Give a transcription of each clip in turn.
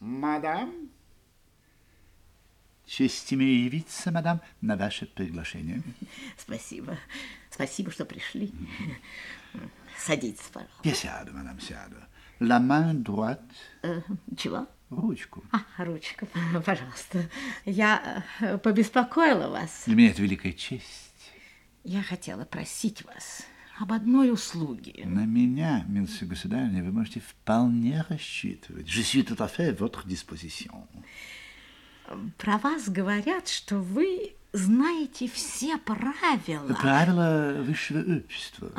Мадам? Честь имею явиться, мадам, на ваше приглашение. Спасибо. Спасибо, что пришли. Садитесь, пожалуйста. Я сяду, мадам, сяду. La main droite. Э, чего? Ручку. А, ручка, пожалуйста. Я э, побеспокоила вас. Для меня это великая честь. Я хотела просить вас об одной услуге. На меня, милостивая государыня, вы можете вполне рассчитывать. Je suis tout à fait à votre disposition. Про вас говорят, что вы знаете все правила. Правила высшего общества.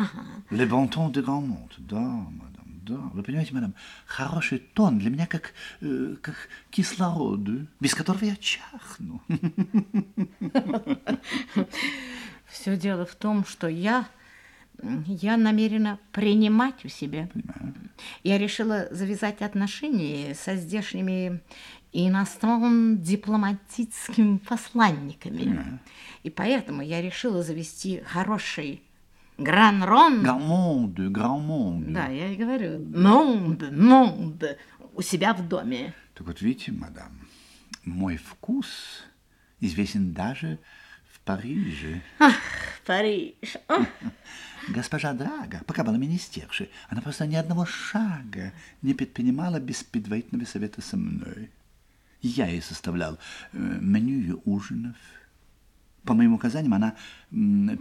Le bon ton de grand monde. Да, мадам, да. Вы понимаете, мадам, хороший тон для меня как, э, как кислород, без которого я чахну. Все дело в том, что я, я намерена принимать у себя. Понимаю. Я решила завязать отношения со здешними иностранно-дипломатическими посланниками. И поэтому я решила завести хороший гран-рон. Grand monde. Да, я и говорю, монд, монд, у себя в доме. Так вот, видите, мадам, мой вкус известен даже Париже. Ах, Париж. Ах, Госпожа Драга, пока была министершей, она просто ни одного шага не предпринимала без предварительного совета со мной. Я ей составлял э, меню ее ужинов. По моим указаниям она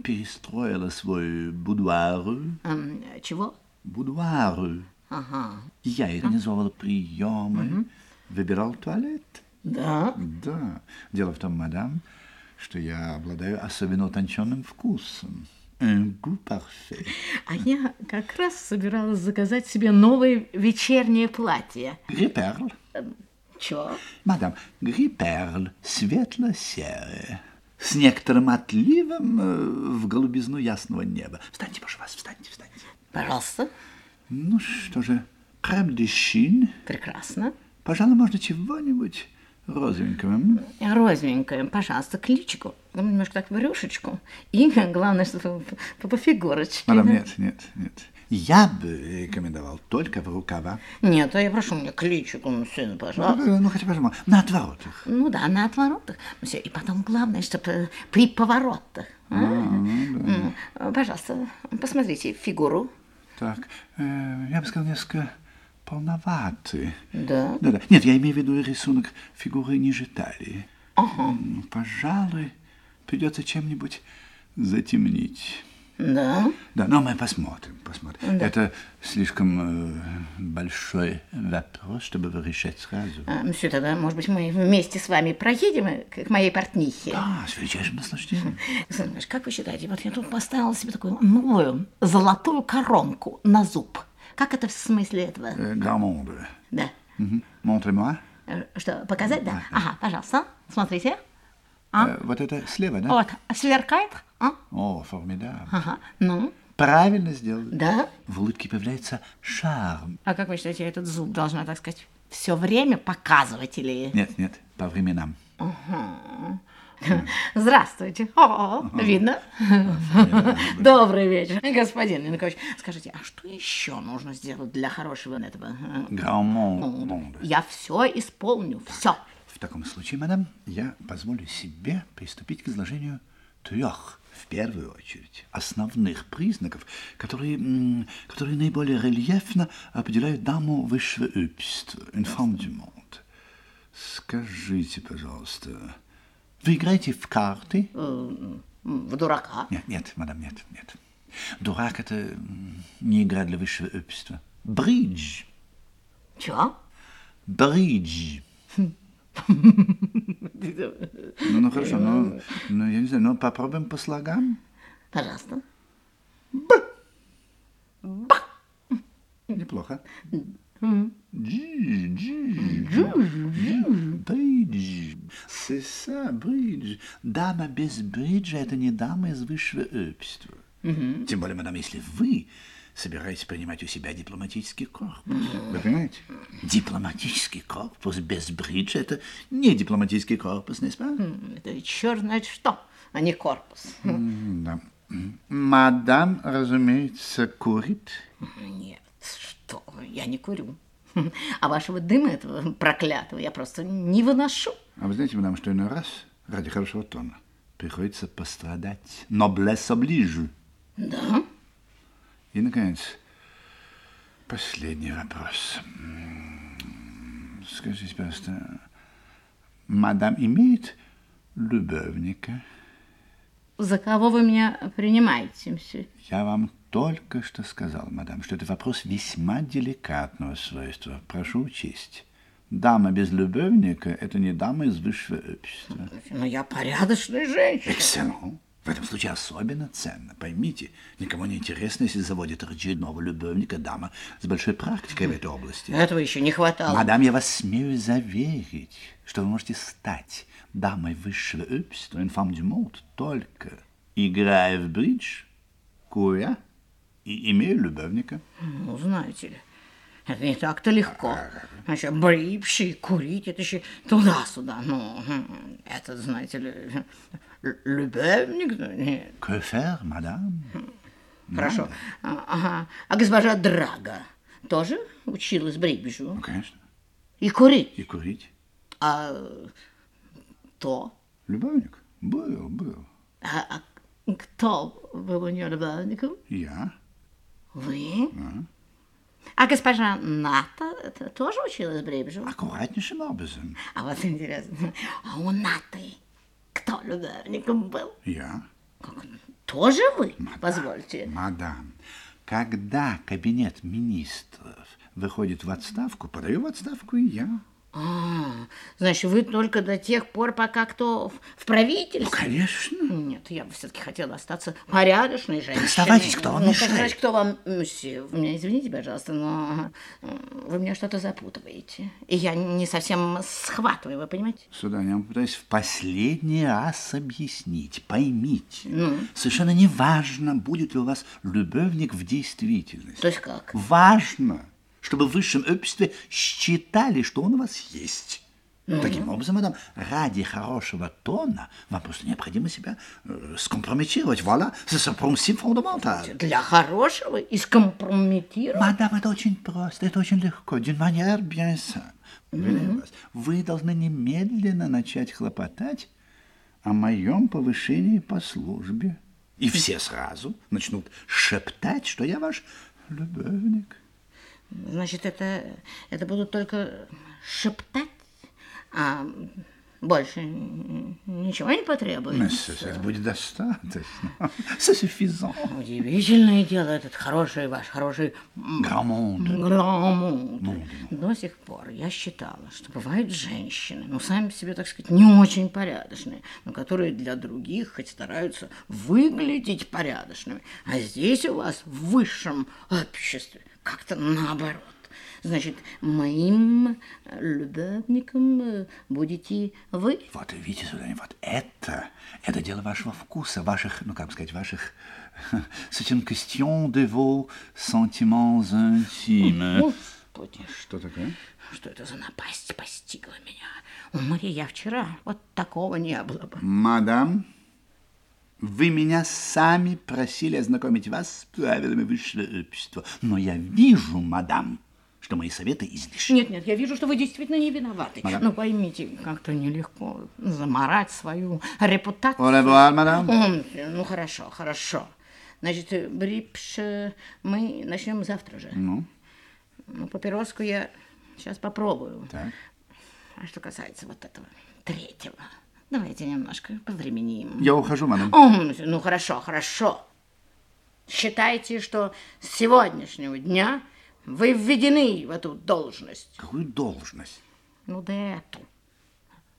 перестроила свой будуар. эм, чего? Будуар. Ага. Я ей организовывал приемы, выбирал туалет. Да. Да. Дело в том, мадам, что я обладаю особенно утонченным вкусом. Parfait. А я как раз собиралась заказать себе новое вечернее платье. Гриперл. Чего? Мадам, гриперл светло-серое, с некоторым отливом э, в голубизну ясного неба. Встаньте, прошу вас, встаньте, встаньте. Пожалуйста. Ну что же, крем де шин. Прекрасно. Пожалуй, можно чего-нибудь розовенького. м? Розовенькая, пожалуйста, кличку. Немножко так в рюшечку. И главное, что по, фигурочке. Мадам, нет, нет, нет. Я бы рекомендовал только в рукава. Нет, а я прошу мне кличку, ну, сына, пожалуйста. Ну, ну, хотя бы на отворотах. Ну да, на отворотах. Ну, всё, И потом главное, чтобы при поворотах. а? М, Пожалуйста, посмотрите фигуру. Так, э, я бы сказал, несколько полноватый. Да. Да-да. Нет, я имею в виду рисунок фигуры ниже талии. М, Пожалуй, придется чем-нибудь затемнить. Да. Да, но мы посмотрим, посмотрим. Это слишком э, большой вопрос, чтобы его решать сразу. А, Мсье, тогда, может быть, мы вместе с вами проедем э, к моей портнихе? А, с величайшим наслаждением. Александр как вы считаете, вот я тут поставила себе такую новую золотую коронку на зуб. Как это в смысле этого? Э, Grand monde. Да. Мгм. Montrez-moi. Э, Что, показать, да? Ага, пожалуйста, смотрите. Э, Вот это слева, да? Вот, сверкает. А? О, formidable. Ага, ну, Правильно сделали. да. В улыбке появляется шарм. А как вы считаете, я этот зуб должна, так сказать, все время показывать или... Нет, нет, по временам. Здравствуйте. О, видно? Добрый вечер. Господин Янукович, скажите, а что еще нужно сделать для хорошего этого? э, monde. monde. Я все исполню, все. В таком случае, мадам, я позволю себе приступить к изложению трех, в первую очередь, основных признаков, которые, которые наиболее рельефно определяют даму высшего общества, monde. Скажите, пожалуйста, вы играете в карты? М, В дурака. Нет, нет, мадам, нет, нет. Дурак – это не игра для высшего общества. Бридж. Чего? Бридж. Ну, ну хорошо, ну, ну, я не знаю, ну попробуем по слогам. Пожалуйста. Неплохо. Джи, джи, джи, Бридж. C'est ça, бридж. Дама без бриджа – это не дама из высшего общества. Тем более, мадам, если вы собираетесь принимать у себя дипломатический корпус. Вы понимаете? Дипломатический корпус без бриджа – это не дипломатический корпус, не М, Это ведь черт знает что, а не корпус. Да. Мадам, разумеется, курит. Я не курю. А вашего дыма этого проклятого я просто не выношу. А вы знаете, мадам, что иной раз ради хорошего тона приходится пострадать. Ноблес оближу. Да? И, наконец, последний вопрос. Скажите, пожалуйста, мадам имеет любовника? За кого вы меня принимаете, мсье? Я вам только что сказал, мадам, что это вопрос весьма деликатного свойства. Прошу учесть. Дама без любовника – это не дама из высшего общества. Но я порядочная женщина. Excellent. В этом случае особенно ценно. Поймите, никому не интересно, если заводит очередного любовника дама с большой практикой в этой области. Этого еще не хватало. Мадам, я вас смею заверить, что вы можете стать дамой высшего общества, инфам monde, только играя в бридж, куря и имея любовника. Ну, знаете ли, это не так-то легко. Значит, брипши курить, это еще туда-сюда. Ну, хм, это, знаете ли, любовник? ну. Que faire, мадам? Хорошо. А, Ага. А госпожа Драга тоже училась брибжу? Ну, конечно. И курить? И курить. А то? Любовник? Был, был. А, а кто был у нее любовником? Я? Вы? А госпожа Ната тоже училась брибжу? Аккуратнейшим образом. А вот интересно, а у Наты кто любовником был? Я? Как, тоже вы? Позвольте. Мадам, когда кабинет министров выходит в отставку, подаю в отставку и я. А, значит, вы только до тех пор, пока кто в, правительстве? Конечно. Нет, я бы все-таки хотела остаться порядочной женщиной. оставайтесь, кто вам ну, мешает? значит, кто вам... мсье, Вы меня извините, пожалуйста, но м, вы мне что-то запутываете. И я не совсем схватываю, вы понимаете? Сударыня, я пытаюсь в последний раз объяснить. Поймите, совершенно не важно, будет ли у вас любовник в действительности. То есть как? Важно, чтобы в высшем обществе считали, что он у вас есть. Таким образом, мадам, ради хорошего тона вам просто необходимо себя э, скомпрометировать. Voilà, c'est ce principe fondamental. Для хорошего и скомпрометировать? Мадам, это очень просто, это очень легко. D'une manière bien simple. Вас, Вы должны немедленно начать хлопотать о моем повышении по службе. И все сразу начнут шептать, что я ваш любовник. Значит, это, это будут только шептать, а больше ничего не потребуется. ça, это будет достаточно. Suffisant. Удивительное дело, этот хороший ваш, хороший Grand monde. граммут. До сих пор я считала, что бывают женщины, ну, сами себе, так сказать, не очень порядочные, но которые для других хоть стараются выглядеть порядочными. А здесь у вас в высшем обществе как-то наоборот. Значит, моим любовником э, будете вы? Вот видите, сударыня, вот это, это дело вашего вкуса, ваших, ну как сказать, ваших... C'est une question de vos sentiments intimes. Господи, Что такое? что это за напасть постигла меня? У Марии я вчера вот такого не было бы. Мадам, вы меня сами просили ознакомить вас с правилами высшего общества. Но я вижу, мадам, что мои советы излишни. Нет, нет, я вижу, что вы действительно не виноваты. Мадам. Но поймите, как-то нелегко заморать свою репутацию. Au revoir, мадам. Ну, хорошо, хорошо. Значит, Брипш, э, мы начнем завтра же. Ну, Ну, папироску я сейчас попробую. так. А что касается вот этого третьего, давайте немножко повременим. Я ухожу, мадам. М, Ну, хорошо, хорошо. Считайте, что с сегодняшнего дня вы введены в эту должность. Какую должность? Ну, да эту.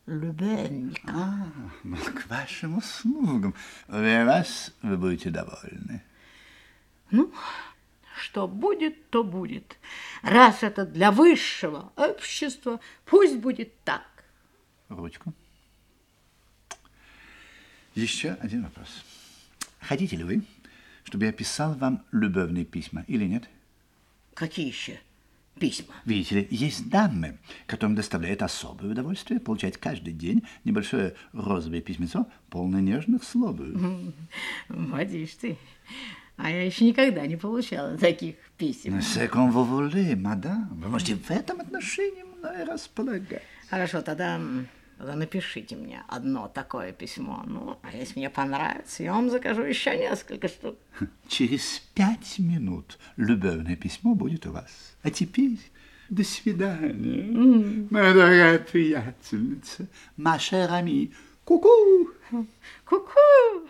Любовника. А, ну, к вашим услугам. Вас, вы будете довольны. Ну, что будет, то будет. Раз это для высшего общества, пусть будет так. Ручку. Еще один вопрос. Хотите ли вы, чтобы я писал вам любовные письма или нет? Какие еще письма? Видите ли, есть дамы, которым доставляет особое удовольствие получать каждый день небольшое розовое письмецо, полное нежных слов. Водишь ты. А я еще никогда не получала таких писем. Vous voulez, мадам. Вы можете в этом отношении мной располагать. Хорошо, тогда, тогда напишите мне одно такое письмо. Ну, а если мне понравится, я вам закажу еще несколько штук. Через пять минут любовное письмо будет у вас. А теперь до свидания, mm. моя дорогая приятельница, chère amie. Ку-ку! Ку-ку!